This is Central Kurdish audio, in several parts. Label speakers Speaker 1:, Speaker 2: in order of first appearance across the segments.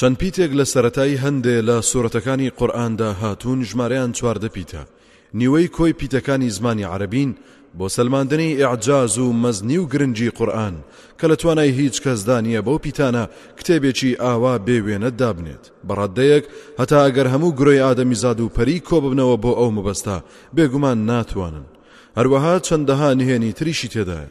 Speaker 1: چەند پیتێک لە سەرەتای هەندێ لە سورەتەکانی قورئاندا هاتوون ژمارەیان چواردە پیتە، نیوەی کۆی پیتەکانی زمانی عەرەبین، بۆ سەلماندنی ئیعجاز و مەزنی و گرنگی قورئان، کە لە توانای هیچ کەسدا نییە بەو پیتانە کتێبێکی ئاوا بێ وێنە دابنێت بە ڕاددەیەک هەتا ئەگەر هەموو گرۆی ئادەمیزاد و پەری کۆببنەوە بۆ ئەو مەبەستە بێگومان ناتوانن هەروەها چەندەها نهێنی تریشی تێدایە.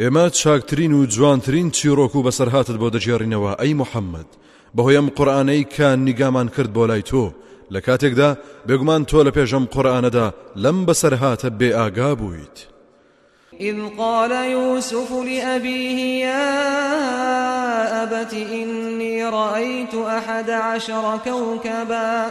Speaker 1: ئێمە چاکترین و جوانترین چیڕۆک و بەسەرهاتت بۆ دەگێڕینەوە ئەی محەممەد، بەهۆی ئەم قورئانەی کە نیگامان کرد بۆ لای تۆ، لە کاتێکدا بێگومان تۆ لە پێش ئەم قورئانەدا لەم بەسەرهاتە بێئاگا بوویت.
Speaker 2: إذ قال يوسف لأبيه يا أبت إني رأيت أحد عشر كوكبا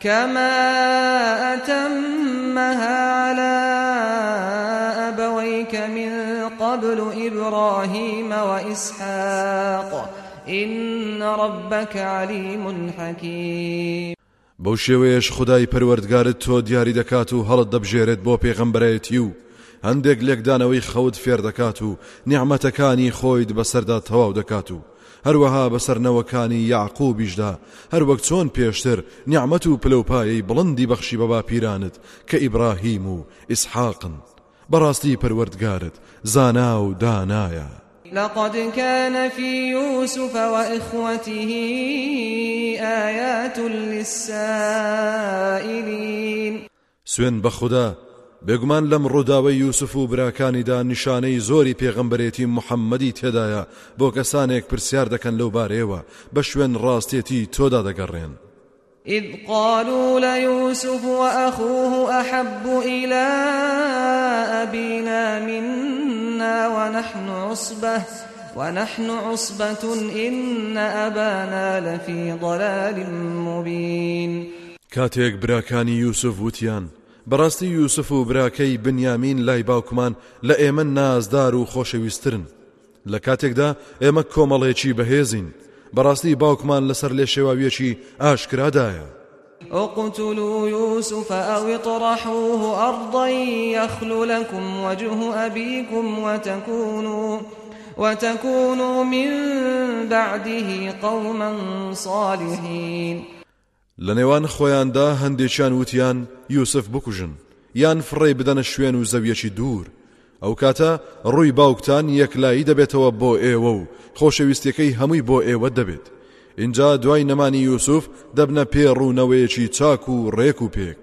Speaker 1: کما اتمها علی ابویک من قبل ابراهیم و
Speaker 2: اسحاق ان ربک علیم حکیم
Speaker 1: بەو شێوەیەش خودای پەروەردگارت تۆ دیاری دەکات و هەڵت دەبژێرێت بۆ پێغەمبەرەتی و هەندێک لێکدانەوەی خەوت فێر دەکات و نیعممەتەکانی خۆیت بەسەردا تەواو دەکات و هەروەها بەسەر نەوەکانی یەعقوبیشدا، هەروەک چۆن پێشتر نیعمەت و پلەوپایەی بڵندی بەخشی بە باپیرانت کە ئیبراهیم و ئیسحاقن. بەڕاستی پەروەردگارت زانا و دانایە.
Speaker 2: لقد کان فی یوسف وإخوته آیات للسائلین.
Speaker 1: سوێن بەخودا بێگومان لەم ڕووداوەی یوسف و براکانیدا نیشانەی زۆری پێغەمبەرێتی محەممەدی تێدایە بۆ کەسانێک پرسیار دەکەن لەو بارەیەوە بە شوێن ڕاستێتی تۆدا دەگەڕێن.
Speaker 2: إذ قالوا ليوسف وأخوه أحب إلى أبينا منا ونحن عصبة ونحن عصبة إن أبانا لفي ضلال مبين
Speaker 1: کاتێک براکانی یوسف وتیان، بەڕاستی یوسف و براکەی، بنیامین، لای باوکمان لە ئێمە نازدار و خۆشەویستترن، لە کاتێکدا ئێمە کۆمەڵێکی بەهێزین، بەڕاستی باوکمان لەسەر لێشێواویەکی ئاشکرادایە.
Speaker 2: اقتلوا یوسف او اطرحوه ارضا یخل لکم وجه ابیکم وتکونوا من بعده قوما صالحین.
Speaker 1: لە نێوان خۆیاندا هەندێکیان وتیان یوسف بکوژن یان فڕێی بدەنە شوێن و زەویەکی دوور ئەو کاتە ڕووی باوکتان یەکلایی دەبێتەوە بۆ ئێوە و خۆشەویستیەکەی هەمووی بۆ ئێوە دەبێت ئینجا دوای نەمانی یوسف دەبنە پێ ڕوونەوەیەکی چاک و ڕێک و پێک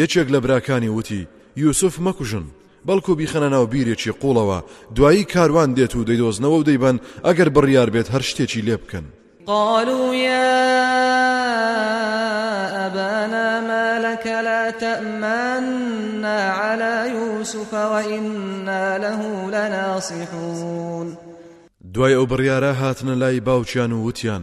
Speaker 1: یەکێک لە براکانی وتی، یوسف مەکوژن، بەڵکو بیخەنە ناو بیرێکی قوڵەوە، دوایی کاروان دێت و دەیدۆزنەوە و دەیبەن، ئەگەر بڕیار بێت هەر شتێکی لێ بکەن.
Speaker 2: قالوا یا ابانا ما لک لا تامنا علی یوسف و انا له لناصحون
Speaker 1: دوای ئەو بڕیارە هاتنە لای باوکیان و وتیان،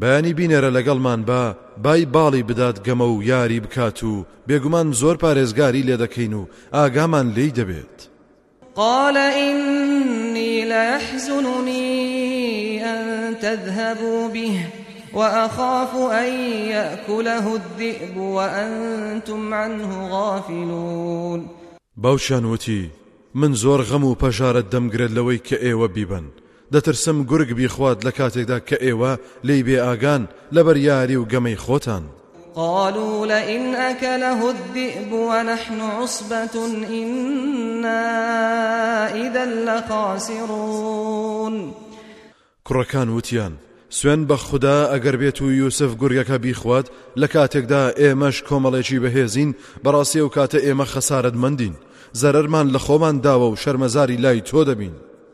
Speaker 1: بەیانی بینێرە لەگەڵمان با بای باڵی بدات گەمە و یاری بکات و بێگومان زۆر پارێزگاری لێ دەکەین و ئاگامان لێی دەبێت.
Speaker 2: قال إني ليحزنني أن تذهبوا به وأخاف أن يأكله الذئب وأنتم عنه غافلون
Speaker 1: باوکیان وتی من زۆر غەم و پەژارە دەمگرێت لەوەی کە ئێوە بیبەن دەترسم گورگ بیخوات لە کاتێکدا کە ئێوە لێی بێ ئاگان لەبەر یاری و گەمەی خۆتان.
Speaker 2: قالوا لئن أكله الذئب ونحن عصبة إنا إذا لخاسرون
Speaker 1: کوڕەکان وتیان سوێن بە خوددا ئەگەر بێت و یوسف گورگەکە بیخوات لە کاتێکدا ئێمەش کۆمەڵێکی بەهێزین بەڕاستی و کاتە ئێمە خەسارت مندین زەرەرمان لە خۆمان داوە و شەرمەزاری لای تۆ دەبین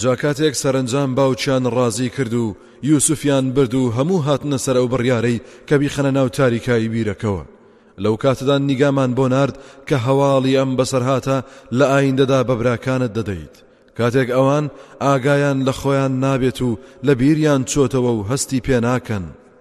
Speaker 2: جا
Speaker 1: کاتێک سەرەنجام باوکیان ڕازی کرد و یوسفیان برد و هەموو هاتنە سەر ئەو بڕیارەی کە بیخەنە ناو تاریکایی بیرەکەوە لەو کاتەدا نیگامان بۆ نارد کە هەواڵی ئەم بەسەرهاتە لە ئایندەدا بە براکانت دەدەیت کاتێک ئەوان ئاگایان لە خۆیان نابێت و لە بیریان چۆتەوە و هەستی
Speaker 2: پێناکەن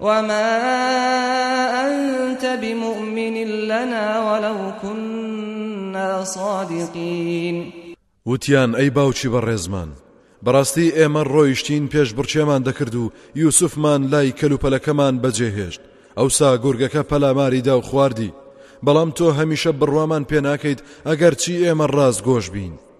Speaker 2: وما انت بمومن لنا ولو كنا صادقین
Speaker 1: وتیان ئەی باوکی بەڕێزمان بەڕاستی ئێمە ڕۆیشتین پێش بڕچێمان دەکرد و یوسفمان لای کەلوپەلەکەمان بەجێهێشت ئەوسا گورگەکە پەلاماری دا و خواردی بەڵام تۆ هەمیشە بڕوامان پێناکەیت ئەگەر چی ئێمە ڕاست گۆش بین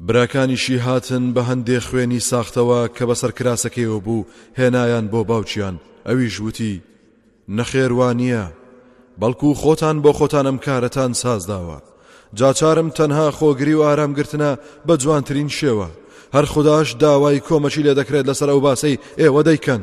Speaker 1: براکانیشی هاتن بە هەندێ خوێنی ساختەوە کە بەسەر کراسەکەیەوە بوو هێنایان بۆ باوکیان، ئەویش وتی، نەخێر وا نییە، بەڵکو خۆتان بۆ خۆتان ئەم کارەتان سازداوە، جا چارم تەنها خۆگری و ئارام گرتنە بە جوانترین شێوە، هەر خوداش داوای کۆمەکی لێدەکرێت لەسەر ئەو باسەی ئێوە دەیکەن.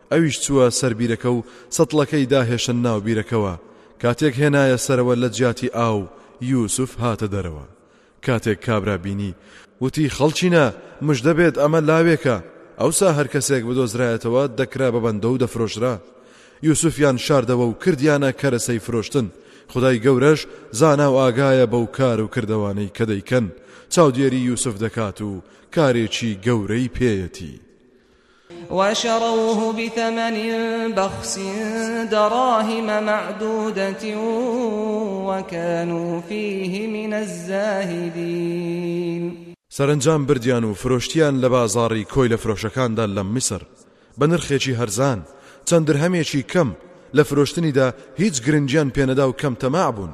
Speaker 1: ئەویش چووە سەر بیرەکە و سەتڵەکەی داهێشە ناو بیرەکەوە، کاتێک هێنایە سەرەوە لە جیاتی ئاو یوسف هاتە دەرەوە. کاتێک کابرا بینی، وتی خەڵکینە مژدە بێت ئەمە لاوێکە، ئەوسا هەر کەسێک بدۆزرایەتەوە دەکرا بە بەندە و دەفرۆشرا. یوسفیان شاردەوە و کردیانە کەرەسەی فرۆشتن، خودای گەورەش زانا و ئاگایە بەو کار و کردەوانەی کە دەیکەن، چاودێری یوسف دەکات و کارێکی گەورەی پێیەتی.
Speaker 2: وشروه بثمن بخس دراهم معدودة وكانوا فیه من الزاهدین
Speaker 1: سەرەنجام بردیان و فرۆشتیان لە بازاڕی کۆیلە فرۆشەکاندا لە میسر بە نرخێکی هەرزان چەند درهەمێکی کەم لە فرۆشتنیدا هیچ گرنگیان پێنەدا و کەم تەماع بوون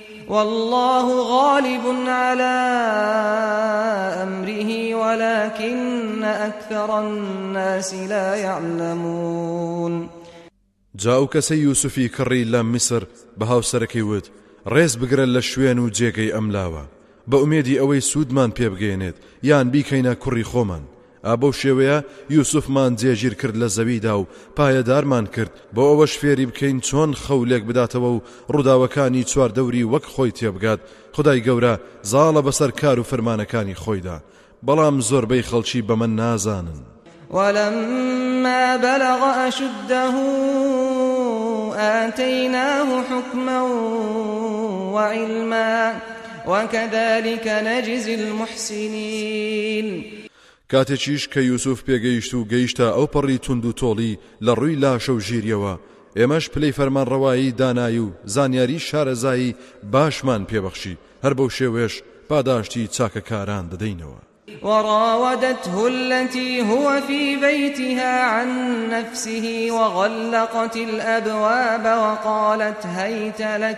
Speaker 2: واللە غالب علی امره ولکن اکثر الناس لا یعلمون
Speaker 1: جا ئەو کەسە یوسفی کڕی لە میسر بە هاوسەرەکەی وت ڕێز بگرە لە شوێن و جێگەی ئەم لاوە بە ئومێدی ئەوەی سوودمان پێبگەێنێت یان بیکەینە کوڕی خۆمان ئا بەو شێوەیە یوسفمان جێگیر کرد لە زەویدا و پایەدارمان کرد، بۆ ئەوەش فێری بکەین چۆن خەو لێک بداتەوە و ڕووداوەکانی چواردەوری وەک خۆی تێبگات، خودای گەورە زاڵە بەسەر کار و فەرمانەکانی خۆیدا، بەڵام زۆربەی خەڵکی بەمە نازانن.
Speaker 2: ولما بلغ أشده آتيناه حكما وعلما وكذلك نجزي المحسنين
Speaker 1: کاتێکیش کە یوسف پێگەیشت و گەیشتە ئەو پەڕی توند و تۆڵی لە ڕووی لاشە و ژیریەوە، ئێمەش پلەی فەرمانڕەوایی دانایی و زانیاری شارەزایی باشمان پێ بەخشی، هەر بەو شێوەیەش پاداشتی چاکەکاران دەدەینەوە.
Speaker 2: وراودته التي هو في بيتها عن نفسه وغلقت الأبواب وقالت هيت لك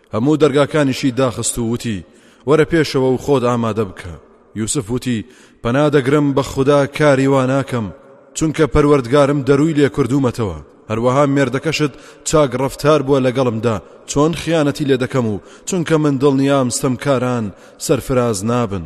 Speaker 1: هەموو دەرگاکانیشی داخست و وتی، وەرە پێشەوە و خۆت ئامادە بکە. یوسف وتی، پەنا دەگرم بە خودا کاری وا ناکەم، چونکە پەروەردگارم دەرووی لێ کردوومەتەوە، هەروەها مێردەکەشت چاک ڕەفتار بووە لەگەڵمدا، چۆن خیانەتی لێ دەکەم و چونکە من دڵنیام ستەمکاران سەرفراز نابن.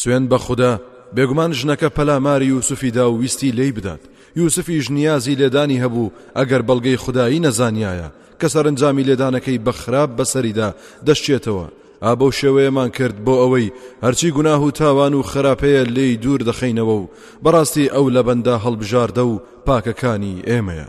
Speaker 1: سوێند بە خودا، بێگومان ژنەکە پەلاماری یوسفی دا و ویستی لێی بدات، یوسفیش نیازی لێدانی هەبوو، ئەگەر بەڵگەی خودایی نەزانیایە کە سەرەنجامی لێدانەکەی بە خراپ بەسەریدا دەشچێتەوە، ئا بەو شێوەیەمان کرد بۆ ئەوەی هەرچی گوناه و تاوان و خراپەیە لێی دوور دەخەینەوە و بەڕاستی ئەو لەبەندە هەڵبژاردە و پاکەکانی ئێمەیە.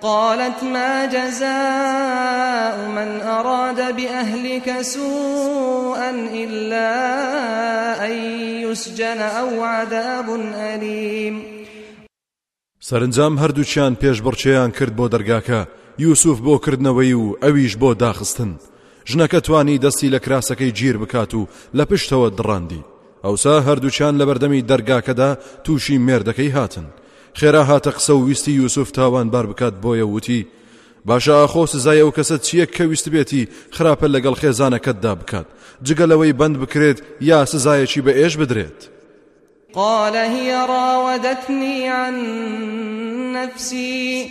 Speaker 2: قالت ما جزاء من اراد باهلک سوءا الا ان یسجن او عذاب الیم
Speaker 1: سەرنجام هەردووکیان پێشبڕکێیان کرد بۆ دەرگاکە یوسف بۆ کردنەوەی و ئەویش بۆ داخستن ژنەکە توانی دەستی لە کراسەکەی گیر بکات و لە پشتەوە دڕاندی ئەوسا هەردووکیان لە بەردەمی دەرگاکەدا تووشی مێردەکەی هاتن. خێرا هاتە قسە و ویستی یوسف تاوانبار بکات بۆیە وتی، باشە ئاخۆ سزای ئەو کەسە چییە کە ویستبێتی خراپە لەگەڵ خێزانەکەتدا بکات، جگە لەوەی بەند بکرێت یا سزایەکی بە ئێش بدرێت؟
Speaker 2: قال هی راودتنی عن نفسی.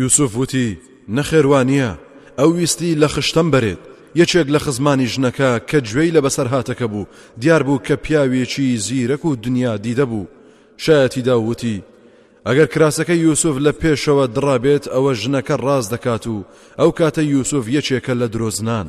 Speaker 2: یوسف وتی،
Speaker 1: نەخێر وا نییە، ئەو ویستی لە خشتەم بەرێت، یەکێک لە خزمانی ژنەکە کە گوێی لە بەسەرهاتەکە بوو، دیار بوو کە پیاوێکی زیرەک و دنیا دیدە بوو، شایەتی دا و وتی، ئەگەر کراسەکەی یوسف لە پێشەوە دڕابێت ئەوە ژنەکە ڕاست دەکات و ئەو کاتە یوسف یەکێکە لە درۆزنان.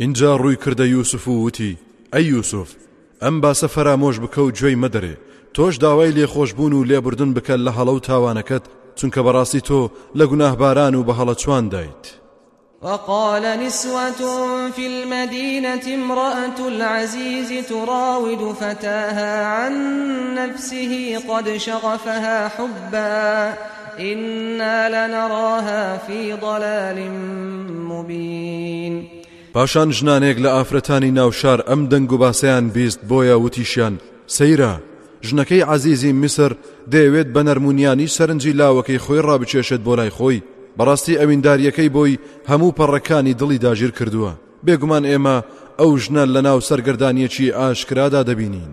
Speaker 1: ئینجا ڕووی کردە یوسف و وتی، ئەی یوسف، ئەم باسە فەرامۆش بکە و گوێی مەدەرێ، تۆش داوای لێخۆشبوون و لێبوردن بکە لە هەڵە و تاوانەکەت، چونکە بەڕاستی تۆ لە گوناهباران و بەهەڵەچواندایت.
Speaker 2: وقال نسوة في المدينة امرأة العزيز تراود فتاها عن نفسه قد شغفها حبا ئینا لەنەڕاها فی ضەلال مبین
Speaker 1: پاشان ژنانێک لە ئافرەتانی ناوشار ئەم دەنگ و باسەیان بیست بۆیە وتیشیان سەیرە ژنەکەی عزیزی میسر دەیەوێت بە نەرمونیانی سەرنجی لاوەکەی خۆی ڕابچێشێت بۆ لای خۆی بەڕاستی ئەوینداریەکەی بۆی هەموو پەڕەکانی دڵی داگیر کردووە بێگومان ئێمە ئەو ژنە لە ناو سەرگردانیەکی ئاشکرادا دەبینین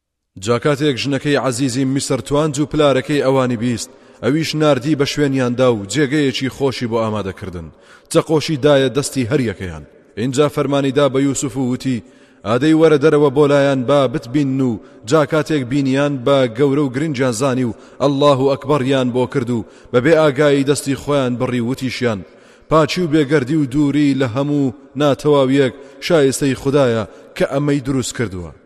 Speaker 2: جا
Speaker 1: کاتێک ژنەکەی عەزیزی میسر توانج و پلارەکەی ئەوانی بیست، ئەویش ناردی بە شوێنیاندا و جێگەیەکی خۆشی بۆ ئامادە کردن، چەقۆشی دایە دەستی هەریەکەیان، ئینجا فەرمانی دا بە یوسف و وتی، ئادەی وەرە دەرەوە بۆ لایان با بتبینن و جا کاتێک بینیان بە گەورە و گرنگیان زانی و اللە اکبریان بۆ کرد و بەبێ ئاگایی دەستی خۆیان بڕی وتیشیان، پاکی و بێگەردی و دووری لە هەموو ناتەواویەک شایستەی خودایە کە ئەمەی دروست کردووە.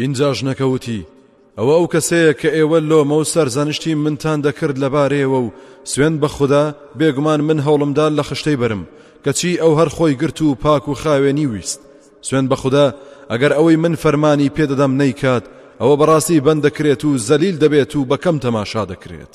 Speaker 2: ئینجا
Speaker 1: ژنەکە وتی ئەوە ئەو کەسەیە کە ئێوە لۆمە و سەرزەنشتی منتان دەکرد لەبارەیەوە و سوێن بە خوددا بێگومان من هەوڵمدا لە خشتەی برم کەچی ئەو هەر خۆی گرت و پاک و خاوێنی ویست سوێن بە خوددا ئەگەر ئەوەی من فەرمانی پێدەدەم نەیکات ئەوە بەڕاستی بەند دەکرێت و زەلیل دەبێت و بەکەم تەماشا دەکرێت.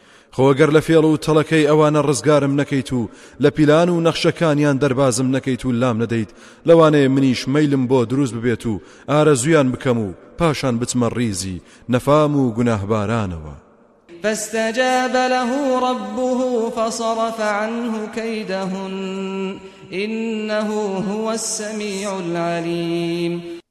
Speaker 1: خۆ گەر لە فێڵ و تەڵەکەی ئەوانە ڕزگارم نەکەیت و لە پیلان و نەخشەکانیان دەربازم نەکەیت و لام نەدەیت لەوانەیە منیش مەیلم بۆ دروست ببێت و ئارەزویان بکەم و پاشان بچمە ڕیزی نەفام و گوناهبارانەوە
Speaker 2: فاستجاب له ربه فصرف عنه كيدهن إنه هو السميع العليم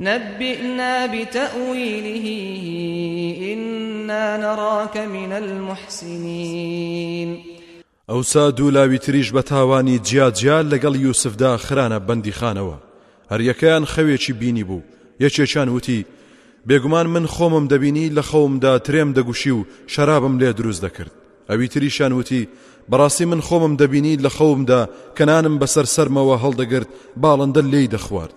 Speaker 2: نبئنا بتاویله انا نراک من المحسنین
Speaker 1: ئەوسا دوو لاوی تریش بە تاوانی جیا جیا لەگەڵ یوسفدا خرانە بەندیخانەوە هەریەکەیان خەوێکی بینی بوو یەکێکیان وتی بێگومان من خۆمم دەبینی لە خەومدا ترێم دەگوشی و شەرابم لێ دروست دەکرد ئەوی تریشان وتی بەڕاستی من خۆمم دەبینی لە خەومدا کەنانم بەسەر سەرمەوە هەڵدەگرت باڵندە لێی دەخوارد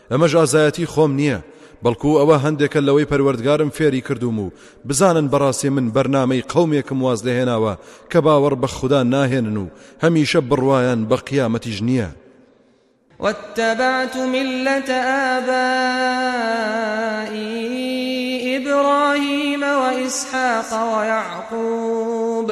Speaker 1: ئەمەش ئازایەتی خۆم نییە بەڵکو ئەوە هەندێکە لەوەی پەروەردگارم فێری کردوم و بزانن بەڕاستی من بەرنامەی قەومێکم واز لێهێناوە کە باوەڕ بە خوددا ناهێنن و هەمیشە بڕوایان بە قیامەتیش نییە
Speaker 2: واتبعت ملة آبائي إبراهيم وإسحاق ويعقوب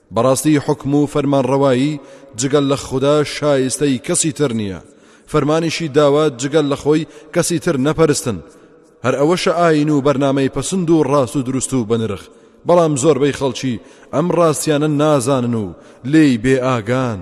Speaker 1: بەڕاستی حوکم و فەرمانڕەوایی جگە لە خودا شایستەی کەسی تر نییە فەرمانیشی داوە جگە لە خۆی کەسی تر نەپەرستن هەر ئەوەشە ئاین و بەرنمەی پسند و ڕاست و دروست و بەنرخ بەڵام زۆربەی خەڵکی ئەم ڕاستیانە نازانن و لێی بێ ئاگان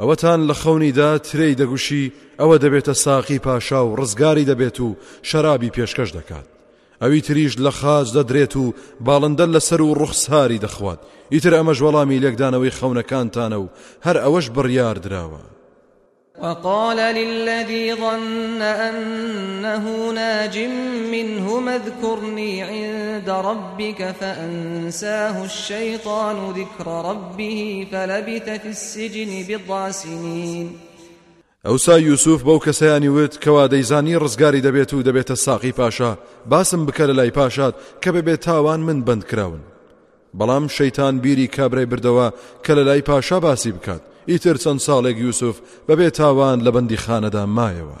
Speaker 1: ئەوەتان لە خەونیدا ترێی دەگوشی ئەوە دەبێتە ساقی پاشا و ڕزگاری دەبێت و شەرابی پێشکەش دەکات ئەوی تریش لە خاج دەدرێت و باڵندە لەسەر و ڕوخساری دەخوات ئیتر ئەمەش وەڵامی لێکدانەوەی خەونەکانتانە و هەر ئەوەش بڕیار دراوە
Speaker 2: وقال للذي ظن أنه ناج منهما اذكرني عند ربك فأنساه الشيطان ذكر ربه به فلبث في السجن بضع سنين
Speaker 1: ئەوسا یوسف بەو کەسەیانی وت کەوا دەیزانی ڕزگاری دەبێت و دەبێتە ساقی پاشا باسم بکە لە لای پاشات کە ببێت تاوان من بند کراون بەڵام شەیتان بیری کابرای بردەوە کە لە لای پاشا باسی بکات ئیتر چەند ساڵێک یوسف بەبێ تاوان لە بەندی خانەدا مایەوە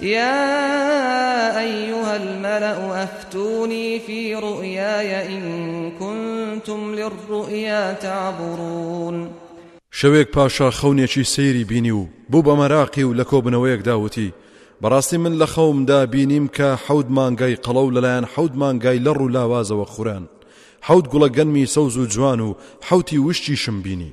Speaker 2: یا ایها الملأ افتونی فی رؤیای ان کنتم للرؤیا تعبرون
Speaker 1: شەوێک پاشا خەونێکی سەیری بینی و بوو بە مەراقی و لە کۆبنەوەیەکدا وتی بەڕاستی من لە خەومدا بینیم کە حەود مانگای قەڵە و لەلایەن حەود مانگای لە ڕوو لاوازەوە خوران حەوت گوڵە گەنمی سەوز و جوان و حەوتی وشتیشم بینی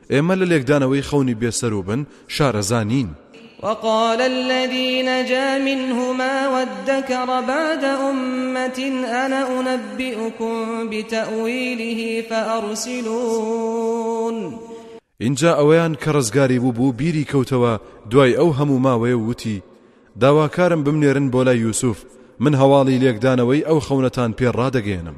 Speaker 1: ئێمە لە لێکدانەوەی خەونی بێ سەر و بن شارەزا نین.
Speaker 2: وقال الذي نجا منهما وادكر بعد أمة أنا أنبئكم بتأويله فأرسلون
Speaker 1: ئینجا ئەوەیان کە ڕزگاری بوو بوو بیری کەوتەوە دوای ئەو هەموو ماوەیە وتی داواکارم بمنێرن بۆ لای یوسف من هەواڵی لێکدانەوەی ئەو خەونەتان
Speaker 2: پێ ڕادەگەێنم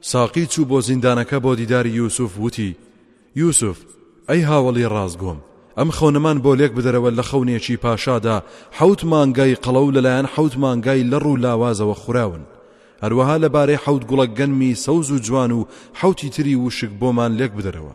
Speaker 1: ساقی چوو بۆ زیندانەکە بۆ دیداری یوسف وتی، یوسف، ئەی هاوەڵی ڕاستگۆم، ئەم خەونەمان بۆ لێک بدەرەوە لە خەونێکی پاشادا حەوت مانگای قەڵەو لەلایەن حەوت مانگای لەڕ و لاوازەوە خوراون، هەروەها لەبارەی حەوت گوڵە گەنمی سەوز و جوان و حەوتی تری وشک بۆمان لێک بدەرەوە.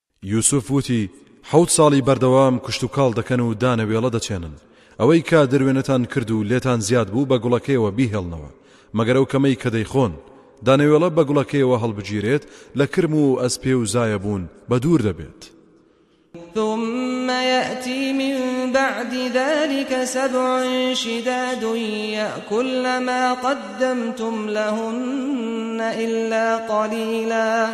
Speaker 1: یوسف وتی، حەوت ساڵی بەردەوام کشتوکاڵ دەکەن و دانەوێڵە دەچێنن، ئەوەی کە دروێنەتان کرد و لێتان زیاد بوو بە گوڵەکەیەوە بیهێڵنەوە، مەگەر ئەو کەمەی کە دەیخۆن، دانەوێڵە بە گوڵەکەیەوە هەڵبگیرێت لە کرم و ئەسپێ و زایەبوون بەدوور دەبێت.
Speaker 2: ثم یأتی من بعد ذلک سبع شداد یأکلن ما قدمتم لهن الا قلیلا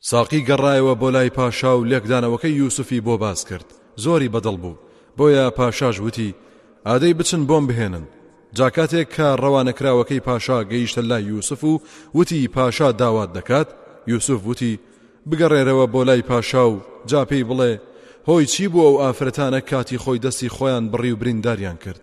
Speaker 1: ساقی گەڕایەوە بۆ لای پاشا و لێکدانەوەکەی یوسفی بۆ باس کرد زۆری بەدڵ بوو بۆیە پاشاش وتی ئادەی بچن بۆم بهێنن جاکاتێک کە ڕەوانەکراوەکەی پاشا گەیشتە لای یوسف و وتی پاشا داوات دەکات یوسف وتی بگەڕێرەوە بۆ لای پاشا و جاپی بڵێ هۆی چی بوو ئەو ئافرەتانە کاتی خۆی دەستی خۆیان بڕی و برینداریان کرد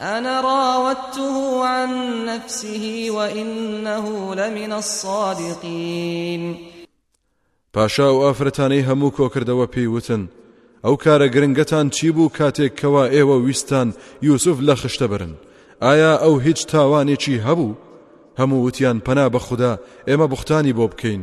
Speaker 2: انا راودته عن نفسه وانه لمن الصادقین
Speaker 1: پاشا ئەو ئافرەتانەی هەموو کۆکردەوە پێی وتن ئەو کارە گرنگەتان چی بوو کاتێک کەوا ئێوە ویستان یوسف لە خشتە برن ئایا ئەو هیچ تاوانێکی هەبوو هەموو وتیان پەنا بە خوددا ئێمە بوختانی بۆ بکەین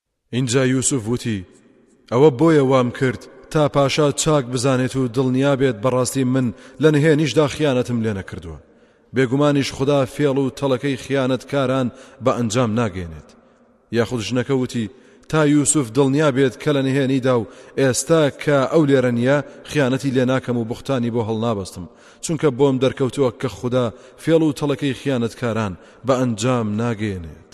Speaker 1: ئینجا یوسف وتی، ئەوە بۆیە وام کرد تا پاشا چاک بزانێت و دڵنیا بێت بەڕاستی من لە نهێنیشدا خیانەتم لێ نەکردووە، بێگومانیش خودا فێڵ و تەڵەکەی خیانەتکاران بە ئەنجام ناگەیەنێت. یاخود ژنەکە وتی، تا یوسف دڵنیا بێت کە لە نهێنیدا و ئێستا کە ئەو لێرە نییە خیانەتی لێ ناکەم و بوختانی بۆ هەڵنابەستم، چونکە بۆم دەرکەوتووە کە خودا فێڵ و تەڵەکەی خیانەتکاران بە ئەنجام
Speaker 2: ناگەیەنێت.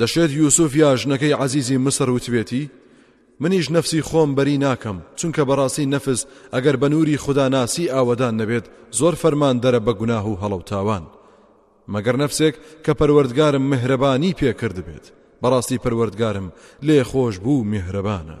Speaker 1: دەشێت یوسف یا ژنەکەی عەزیزی مسر وتبێتی منیش نەفسی خۆم بەری ناکەم چونکە بەڕاستی نەفس ئەگەر بە نووری خوداناسی ئاوەدان نەبێت زۆر فەرمان دەرە بە گوناه و هەڵە و تاوان مەگەر نەفسێک کە پەروەردگارم مهرەبانی پێکرد بێت بەڕاستی پەروەردگارم لێ خۆش بوو مهرەبانە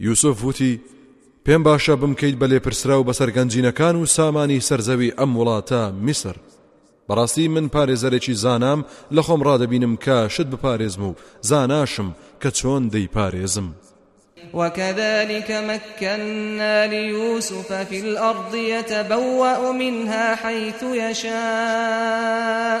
Speaker 1: یوسف وتی، پێم باشە بمکەیت بە لێپرسراو بەسەر گەنجینەکان و سامانی سەرزەوی ئەم وڵاتە، میسر. بەڕاستی من پارێزەرێکی زانام لە خۆم ڕادەبینم کە شت بپارێزم و زاناشم کە چۆن دەیپارێزم.
Speaker 2: وكذلك مكنا ليوسف في الأرض يتبوأ منها حيث يشاء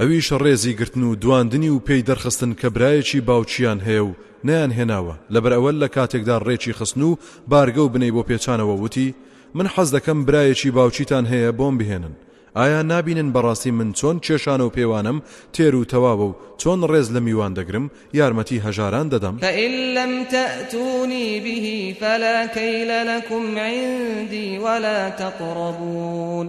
Speaker 1: ئەویش ڕێزی گرتن و دواندنی و پێی دەرخستن کە برایەکی باوکییان هەیە و نەیان هێناوە، لەبەر ئەوە لە کاتێکدا ڕێکی خستن و بارگە و بنەی بۆ پێچانەوە وتی، من حەز دەکەم برایەکی باوکیتان هەیە بۆم بهێنن، ئایا نابینن بەڕاستی من چۆن کێشانە و پێوانەم تێر و تەواوە و چۆن ڕێز لە میوان دەگرم، یارمەتی هەژاران دەدەم؟
Speaker 2: فَإِن لَمْ تَأْتُونِی بِهِ فَلَا کَیْلَ لَکُمْ عِنْدِی وَلَا تَقْرَبُونِ.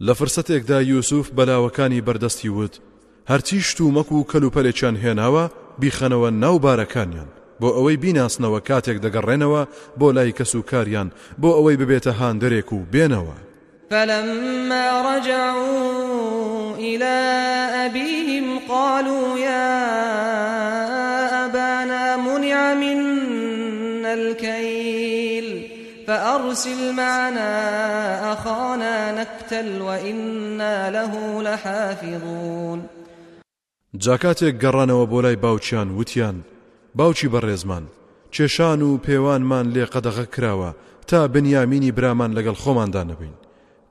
Speaker 1: لە فرسەتێکدا یوسف بە لاوەکانی بەردەستی وت، هەرچی شتومەک و کەلوپەلێکیان هێناوە بیخەنەوە ناو بارەکانیان، بۆ ئەوەی بیناسنەوە کاتێک دەگەڕێنەوە بۆ لای کەسوکاریان بۆ ئەوەی ببێتە هاندەرێک و بێنەوە.
Speaker 2: فلما رجعوا إلی أبیهم قالوا یا أبانا منع منا الکیل. فأرسل معنا أخانا نكتل وإنا له لحافظون.
Speaker 1: جا کاتێک گەڕانەوە بۆ لای باوکیان وتیان، باوکی بەڕێزمان، کێشان و پێوانمان لێ قەدەغە کراوە تا بنیامینی برامان لەگەڵ خۆماندا نەبەین،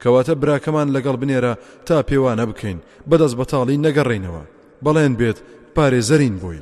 Speaker 1: کەواتە براکەمان لەگەڵ بنێرە تا پێوانە بکەین، بە دەستبەتاڵی نەگەڕێینەوە، بەڵێن بێت پارێزەرین
Speaker 2: بۆی.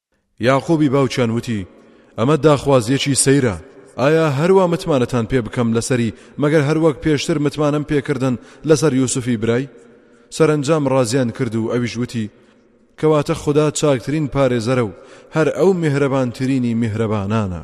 Speaker 1: یەعقوبی باوکیان وتی، ئەمە داخوازییەکی سەیرە، ئایا هەروا متمانەتان پێ بکەم لەسەری مەگەر هەروەک پێشتر متمانەم پێ کردن لەسەر یوسفی برای؟ سەرەنجام ڕازیان کرد و ئەویش وتی، کەواتە خودا چاکترین پارێزەرە و هەر ئەو میهرەبانترینی میهرەبانانە.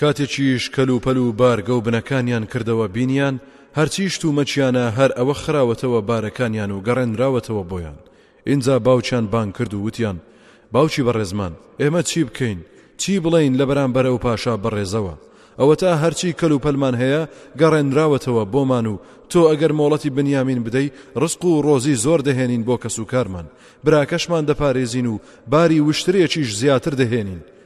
Speaker 1: کاتێکیش کەلوپەل و بارگە و بنەکانیان کردەوە بینیان هەرچی شت و مەکیانە هەر ئەوە خراوەتەوە بارەکانیان و گەڕێنراوەتەوە بۆیان، ئینجا باوکیان بانگ کرد و وتیان، باوکی بەڕێزمان ئێمە چی بکەین، چی بڵێین لە بەرامبەر ئەو پاشا بەڕێزەوە، ئەوەتا هەرچی کەلوپەلمان هەیە گەڕێنراوەتەوە بۆمان و تۆ ئەگەر مۆڵەتی بنیامین بدەی ڕزق و ڕۆزی زۆر دەهێنین بۆ کەسوکارمان، براکەشمان دەپارێزین و باری وشترێکیش زیاتر دەهێنین.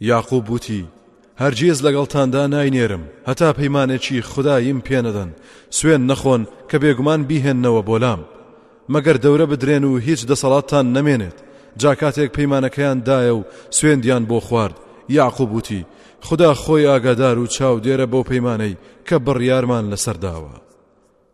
Speaker 1: یەعقوب وتی، هەرگیز لەگەڵتاندا ناینێرم، هەتا پەیمانێکی خوداییم پێ نەدەن، سوێن نەخۆن کە بێگومان بیهێننەوە بۆ لام، مەگەر دەورە بدرێن و هیچ دەسەڵاتتان نەمێنێت، جا کاتێک پەیمانەکەیان دایە و سوێندیان بۆ خوارد، یەعقوب وتی، خودا خۆی ئاگادار و چاودێرە بەو پەیمانەی کە بڕیارمان
Speaker 2: لەسەر داوە.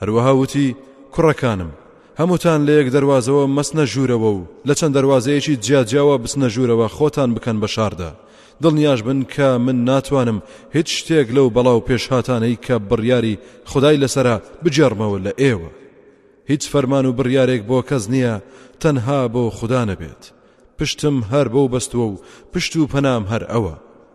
Speaker 1: هەروەها وتی، کوڕەکانم، هەمووتان لە یەک دەروازەوە مەچنە ژوورەوە و لە چەند دەروازەیەکی جیاجیاوە بچنە ژوورەوە خۆتان بکەن بە شاردا، دڵنیاش بن کە من ناتوانم هیچ شتێک لەو بەڵا و پێشهاتانەی کە بڕیاری خودای لەسەرە بگێڕمەوە لە ئێوە. هیچ فەرمان و بڕیارێک بۆ کەس نییە تەنها بۆ خودا نەبێت. پشتم هەر بەو بەستووە و پشت و پەنام هەر ئەوە.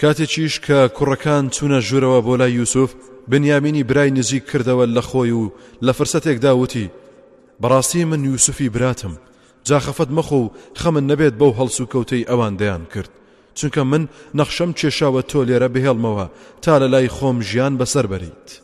Speaker 1: کاتێکیش کە کوڕەکان چوونە ژوورەوە بۆ لای یوسف بنیامینی برای نزیک کردەوە لە خۆی و لە فرسەتێکدا وتی بەڕاستی من یوسفی براتم جاخەفەت مەخۆ و خەمن نەبێت بەو هەڵس و کەوتەی ئەوان دەیان کرد چونکە من نەخشەم کێشاوە تۆ لێرە بهێڵمەوە تا لە لای خۆم ژیان بەسەر بەریت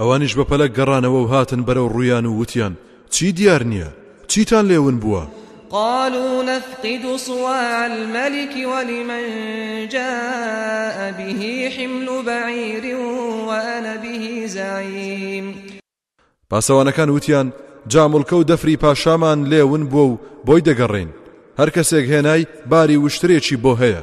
Speaker 1: ئەوانیش بە پەلە گەڕانەوە و هاتن بەرەو ڕوویان و وتیان، چی دیار نییە؟ چیتان لێ ون بووە؟
Speaker 2: قالوا نفقد صواع الملک ولمن جاء به حمل بعیر وأنا به زعیم
Speaker 1: پاسەوانەکان وتیان، جا مڵکە و دەفری پاشامان لێ ون بووە و بۆی دەگەڕێین، هەر کەسێک هێنای باری وشترێکی بۆ هەیە.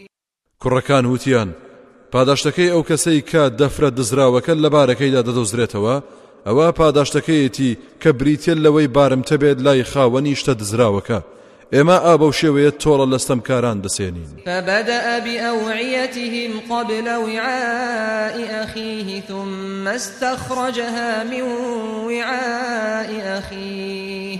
Speaker 1: کوڕەکان وتیان، پاداشتەکەی ئەو کەسەی کە دەفرە دزراوەکە لە بارەکەیدا دەدۆزرێتەوە، ئەوە پاداشتەکەیەتی کە بریتیە لەوەی بارمتە بێت لای خاوەنی شتە دزراوەکە، ئێمە ئابەو شێوەیە تۆڵە لە ستەمکاران دەسێنین.
Speaker 2: فبدأ بأوعیتهم قبل وعاء أخیه ثم استخرجها من وعاء أخیه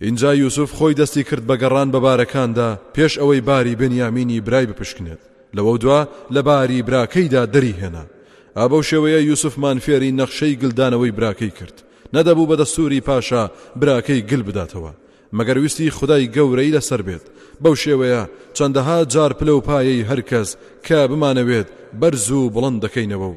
Speaker 1: ئینجا یوسف خۆی دەستی کرد بە گەڕان بە بارەکاندا پێش ئەوەی باری بنیامینی برای بپشکنێت لەوە دوا لە باری براکەیدا دەری هێنا ئابەو شێوەیە یوسفمان فێری نەخشەی گلدانەوەی براکەی کرد نەدەبوو بە دەستوری پاشا براکەی گل بداتەوە مەگەر ویستی خدای گەورەی لەسەر بێت بەو شێوەیە چەندەها جار پلە و پایەی هەرکەس کە بمانەوێت بەرز و بڵند دەکەینەوە و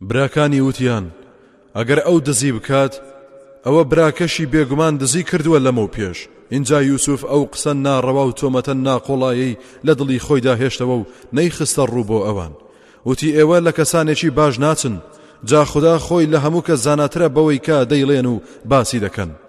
Speaker 1: براکانی وتیان، ئەگەر ئەو دزی بکات، ئەوە براکەشی بێگومان دزی کردووە لەمەو پێش، ئینجا یوسف ئەو قسە ناڕەوا و تۆمەتە ناقۆڵایەی لە دڵی خۆیدا هێشتەوە و نەیخستە ڕوو بۆ ئەوان، وتی ئێوە لە کەسانێکی باش ناچن، جا خودا خۆی لە هەموو کەس زاناترە بەوەی کە دەیڵێن و باسی دەکەن.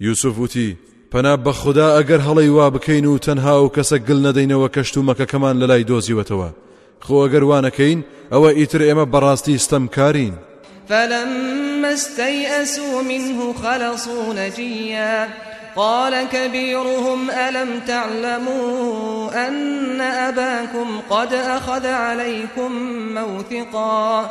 Speaker 1: یوسف وتی، پەنا بە خودا ئەگەر هەڵەی وا بکەین و تەنها ئەو کەسە گل نەدەینەوە کە شتومەکەکەمان لەلای دۆزیوەتەوە، خۆ ئەگەر وا نەکەین ئەوە ئیتر ئێمە بەڕاستی ستەمکارین.
Speaker 2: فلما استیئسوا منه خلصوا نجیا قال کبیرهم الم تعلموا ان اباکم قد اخذ علیکم موثقا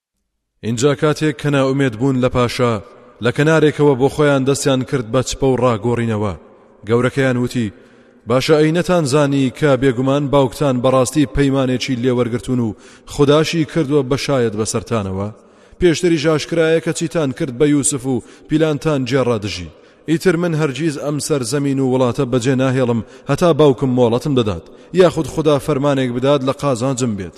Speaker 1: ئینجا کاتێک کە نائومێد بوون لە پاشا، لە کەنارێکەوە بۆ خۆیان دەستیان کرد بە چپە و ڕاگۆڕینەوە، گەورەکەیان وتی، باشە ئەی نەتانزانی کە بێگومان باوکتان بەڕاستی پەیمانێکی لێوەرگرتوون و خوداشی کردووە بە شایەت بەسەرتانەوە؟ پێشتریش ئاشکرایە کە چیتان کرد بە یوسف و پیلانتان گێڕا دژی. ئیتر من هەرگیز ئەم سەر زەمین و وڵاتە بەجێ ناهێڵم هەتا باوکم مۆڵەتم دەدات، یاخود خودا فەرمانێک بدات لە قازانجم بێت،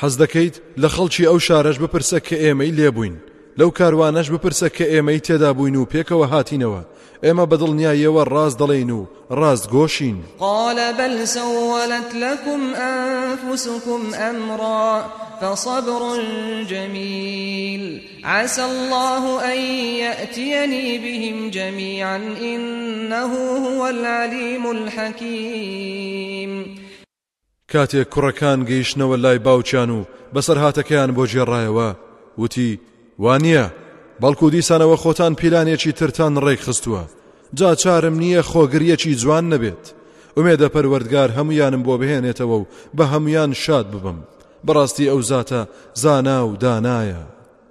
Speaker 1: حەز دەکەیت لە خەڵکی ئەو شارەش بپرسە کە ئێمەی لێ بووین، لەو کاروانەش بپرسە کە ئێمەی تێدا بووین و پێکەوە هاتینەوە، ئێمە بە دڵنیاییەوە ڕاست دەڵێین و ڕاستگۆشین.
Speaker 2: قال بل سولت لکم انفسکم امرا فصبر جمیل عسی الله ان یأتینی بهم جمیعا انه هو العلیم الحکیم.
Speaker 1: کاتێک کوڕەکان گەیشتنەوە لای باوکیان و بەسەرهاتەکەیان بۆ گێڕایەوە، وتی، وا نییە، بەڵکو دیسانەوە خۆتان پیلانێکی ترتان ڕێکخستووە، جا چارم نییە خۆگرییەکی جوان نەبێت، ئومێدە پەروەردگار هەموویانم بۆ بهێنێتەوە و بە هەموویان شاد ببم، بەڕاستی ئەو زاتە زانا و دانایە.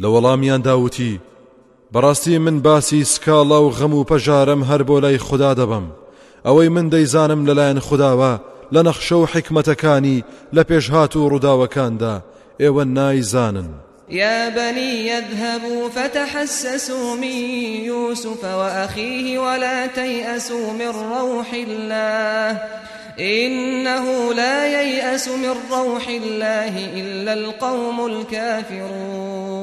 Speaker 1: لە وەڵامیاندا وتی، بەڕاستی من باسی سکاڵا و غەم و پەژارەم هەر بۆ لای خودا دەبەم، ئەوەی من دەیزانم لەلایەن خوداوە لە نەخشە و حیکمەتەکانی لە پێشهات و ڕووداوەکاندا ئێوە نایزانن.
Speaker 2: يا بني اذهبوا فتحسسوا من يوسف وأخيه ولا تيأسوا من روح الله انه لا ییاس من روح الله الا القوم الکافرون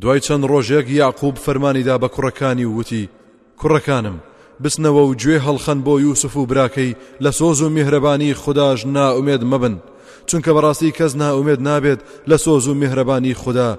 Speaker 1: دوای چەند ڕۆژێک یاقوب فەرمانی دا بە کوڕەکانی و وتی کوڕەکانم بسنەوە و گوێ هەڵخەن بۆ یوسف و براکەی لە سۆز و میهرەبانی خودداش نائومێد مەبن چونکە بەڕاستی کەس نائومێد نابێت لە سۆز و میهرەبانی خوددا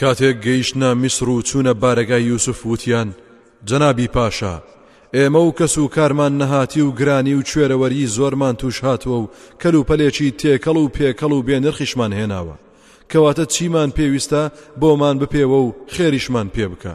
Speaker 1: کاتێک گەیشتنە میسڕ و چوونە بارەگای یوسف وتیان، جەنابی پاشا، ئێمە و کەس و کارمان نەهاتی و گرانی و کوێرەوەریی زۆرمان تووش هاتووە و کەلوپەلێکی تێکەڵ و پێکەڵ و بێ نرخیشمان هێناوە، کەواتە چیمان پێویستە بۆمان بپێوە و خێریشمان پێ بکە،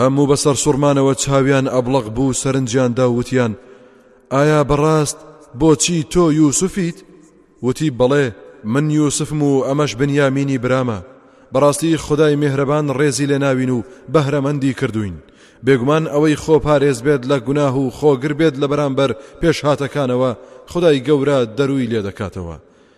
Speaker 1: هەموو بە سەرسوڕمانەوە چاویان ئەبڵەق بوو و سەرنجیان دا و وتیان، ئایا بەڕاست بۆچی تۆ یوسفیت؟ وتی، بەڵێ من یوسفم و ئەمەش بنیامینی برامە، بەڕاستی خودای میهرەبان ڕێزی لێ ناوین و بەهرەمەندی کردووین، بێگومان ئەوەی خۆپارێز بێت لە گوناه و خۆگر بێت لە بەرامبەر پێشهاتەکانەوە خودای گەورە دەرووی لێ دەکاتەوە.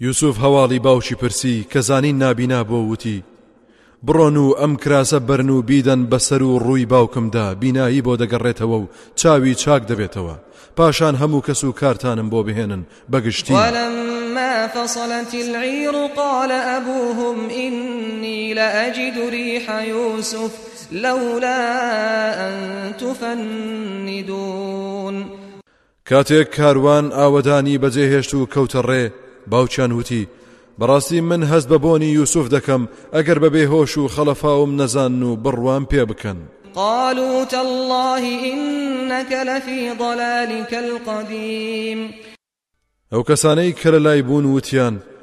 Speaker 1: یوسف هەواڵی باوکی پرسی کە زانی نابینا بۆ وتی بڕۆن و ئەم کراسە بەرن و بیدەن بەسەر و ڕووی باوکمدا بینایی بۆ دەگەڕێتەوە و چاوی چاک دەبێتەوە پاشان هەموو کەس و کارتانم بۆ بهێنن بەگشتی
Speaker 2: ولما فصلت العير قال أبوهم إني لأجد ريح يوسف لولا أن تفندون
Speaker 1: کاتێک کاروان ئاوەدانی بەجێهێشت و کەوتە ڕێ، باوکیان وتی، بەڕاستی من هەست بە بۆنی یوسف دەکەم ئەگەر بە بێهۆش و خەڵەفاوم نەزانن و بڕوام پێ بکەن.
Speaker 2: قالوا تاللە انک لفی ضلالک القدیم.
Speaker 1: ئەو کەسانەی کە لەلای بوون وتیان،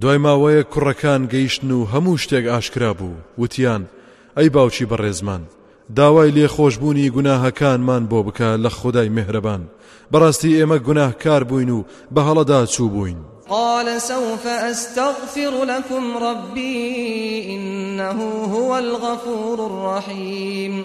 Speaker 1: دوای ماوەیەک کوڕەکان گەیشتن و هەموو شتێک ئاشکرا بوو، وتیان، ئەی باوکی بەڕێزمان، داوای لێخۆشبوونی گوناهەکانمان بۆ بکە لە خودای مێهرەبان، بەڕاستی ئێمە گوناهکار بووین و بە هەڵەدا چووبووین.
Speaker 2: قال سوف استغفر لکم ربی انه هو الغفور الرحیم.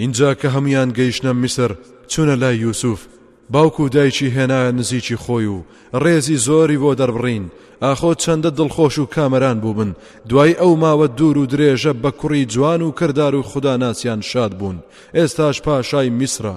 Speaker 1: ئینجا کە هەموویان گەیشتنە میسر چوونە لای یوسف باوک و دایکی هێنایە نزیکی خۆی و ڕێزی زۆری بۆ دەربڕین ئاخۆ چەندە دڵخۆش و کامەران بووبن دوای ئەو ماوە دوور و درێژە بە کوڕی جوان و کردار و خوداناسیان شاد بوون ئێستاش پاشای میسرە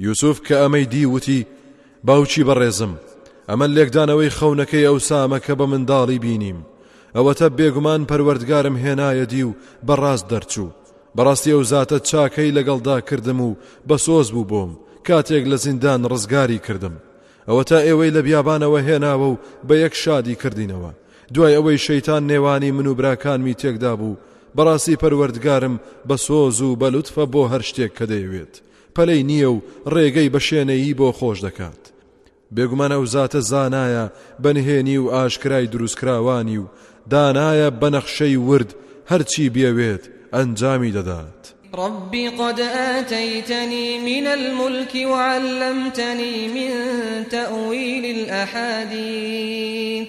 Speaker 1: یوسف کە ئەمەی دی وتی باوکی بەڕێزم ئەمە لێکدانەوەی خەونەکەی ئەو سامە کە بە منداڵی بینیم ئەوەتە بێگومان پەروەردگارم هێنایە دی و بەڕاست دەرچوو بەڕاستی ئەو زاتە چاکەی لەگەڵدا کردم و بە سۆز بوو بۆم کاتێک لە زیندان ڕزگاری کردم ئەوە تا ئێوەی لە بیابانەوە هێناوە و بە یەک شادی کردینەوە دوای ئەوەی شەیتان نێوانی من و براکانمی تێکدا بوو بەڕاستی پەروەردگارم بە سۆز و بە لوتفە بۆ هەر شتێک کە دەیەوێت پەلەی نییە و ڕێگەی بە شێنەیی بۆ خۆش دەکات. بێگومان ئەو زاتە زانایە بە نهێنی و ئاشکرای دروستکراوانی و دانایە بە نەخشەی ورد هەرچی بیەوێت ئەنجامی دەدات.
Speaker 2: رب قد آتیتنی من الملک وعلمتنی من
Speaker 1: تأویل الأحادیث.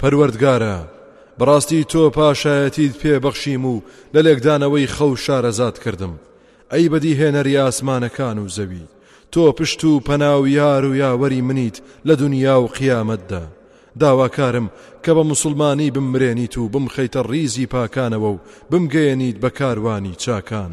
Speaker 1: پەروەردگارا، بەڕاستی تۆ پاشایەتیت پێ بەخشیم و لە لێکدانەوەی خەو شارەزات کردم، ئەی بەدیهێنەری ئاسمانەکان و زەوی، تۆ پشت و پەنا و یار و یاوەری منیت لە دونیا و قیامەتدا، داواکارم کە بە موسڵمانی بمرێنیت و بمخەیتە ڕیزی پاکانەوە و بمگەیەنیت بە کاروانی چاکان.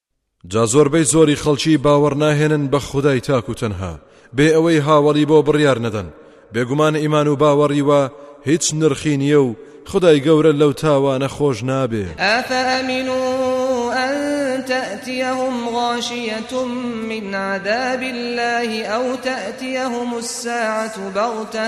Speaker 1: جا زۆربەی زۆری خەڵکی باوەڕ ناهێنن بە خودای تاک و تەنها بێ ئەوەی هاوەڵی بۆ بڕیار نەدەن بێگومان ئیمان و باوەڕی وە هیچ نرخی نییە و خودای گەورە لەو تاوانە خۆش نابێ
Speaker 2: ئەفەئەمینوو ئەن تەئتیەهم غاشیەت من عەذاب اللە ئەو تەئتیەهم الساعە بەغتە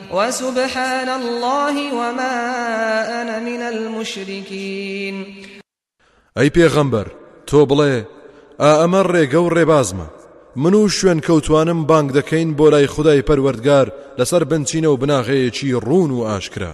Speaker 2: وسبحان اللە وما انا من المشرکین
Speaker 1: ئەی پێغەمبەر تۆ بڵێ، ئا ئەمە ڕێگە و ڕێبازمە، من و شوێنکەوتوانم بانگ دەکەین بۆ لای خودای پەروەردگار لەسەر بنچینە و بناغەیەکی ڕوون و ئاشکرا،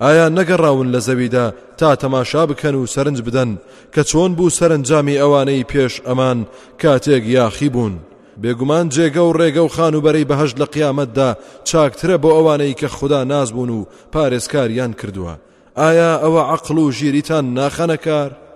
Speaker 1: ئایا نەگەڕاون لە زەویدا تا تەماشا بکەن و سەرنج بدەن کە چۆن بوو سەرنجامی ئەوانەی پێش ئەمان کاتێک یاخی بوون بێگومان جێگە و ڕێگە و خانوبەرەی بەهشت لە قیامەتدا چاکترە بۆ ئەوانەی کە خوددا ناز بوون و پارێزکاریان کردووە ئایا ئەوە عقل و ژیریتان ناخەنەکار؟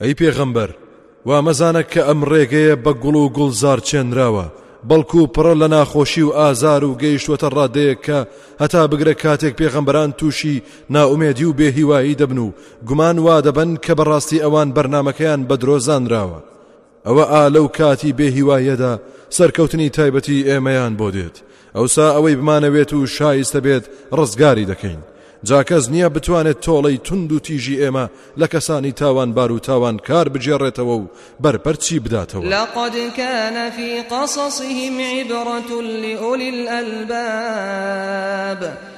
Speaker 1: ئەی پێغەمبەر وا مەزانە کە ئەم ڕێگەیە بە گوڵ و گوڵزار چێنراوە بەڵکو پڕە لە ناخۆشی و ئازار و گەیشتوەتە ڕادەیەک کە هەتا بگرە کاتێک پێغەمبەران تووشی ناومێدی و بێهیوایی دەبن و گومان وا دەبن کە بەڕاستی ئەوان بەرنمەکەیان بە درۆزانراوە ئەوە ئا لەو کاتی بێ هیواییەدا سەرکەوتنی تایبەتی ئێمەیان بۆ دێت، ئەوسا ئەوەی بمانەوێت و شایستە بێت ڕزگاری دەکەین، جا کەس نییە بتوانێت تۆڵەی توند و تیژی ئێمە لە کەسانی تاوانبار و تاوانکار بگێڕێتەوە و بەرپەرچی بداتەوە.
Speaker 2: لقد کان فی قصصهم عبرة لأولی الألباب.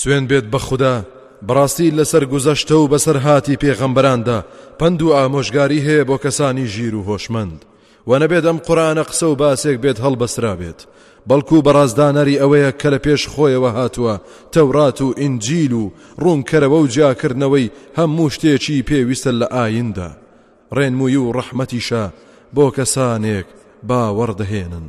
Speaker 1: سوێن بێت بە خودا بەڕاستی لەسەر گوزەشتە و بەسەرهاتی پێغەمبەراندا پەند و ئامۆژگاری هەیە بۆ کەسانی ژیر و هۆشمەند و نەبێت ئەم قورآانە قسە و باسێک بێت هەڵبەسترابێت بەڵکو بەڕازدانەری ئەوەیە کە لە پێش خۆیەوە هاتووە تەورات و ئینجیل و ڕوونکەرەوە و جیاکردنەوەی هەموو شتێکی پێویستە لە ئایندا ڕێنمووی و ڕەحمەتیشە بۆ کەسانێک باوەڕدەهێنن.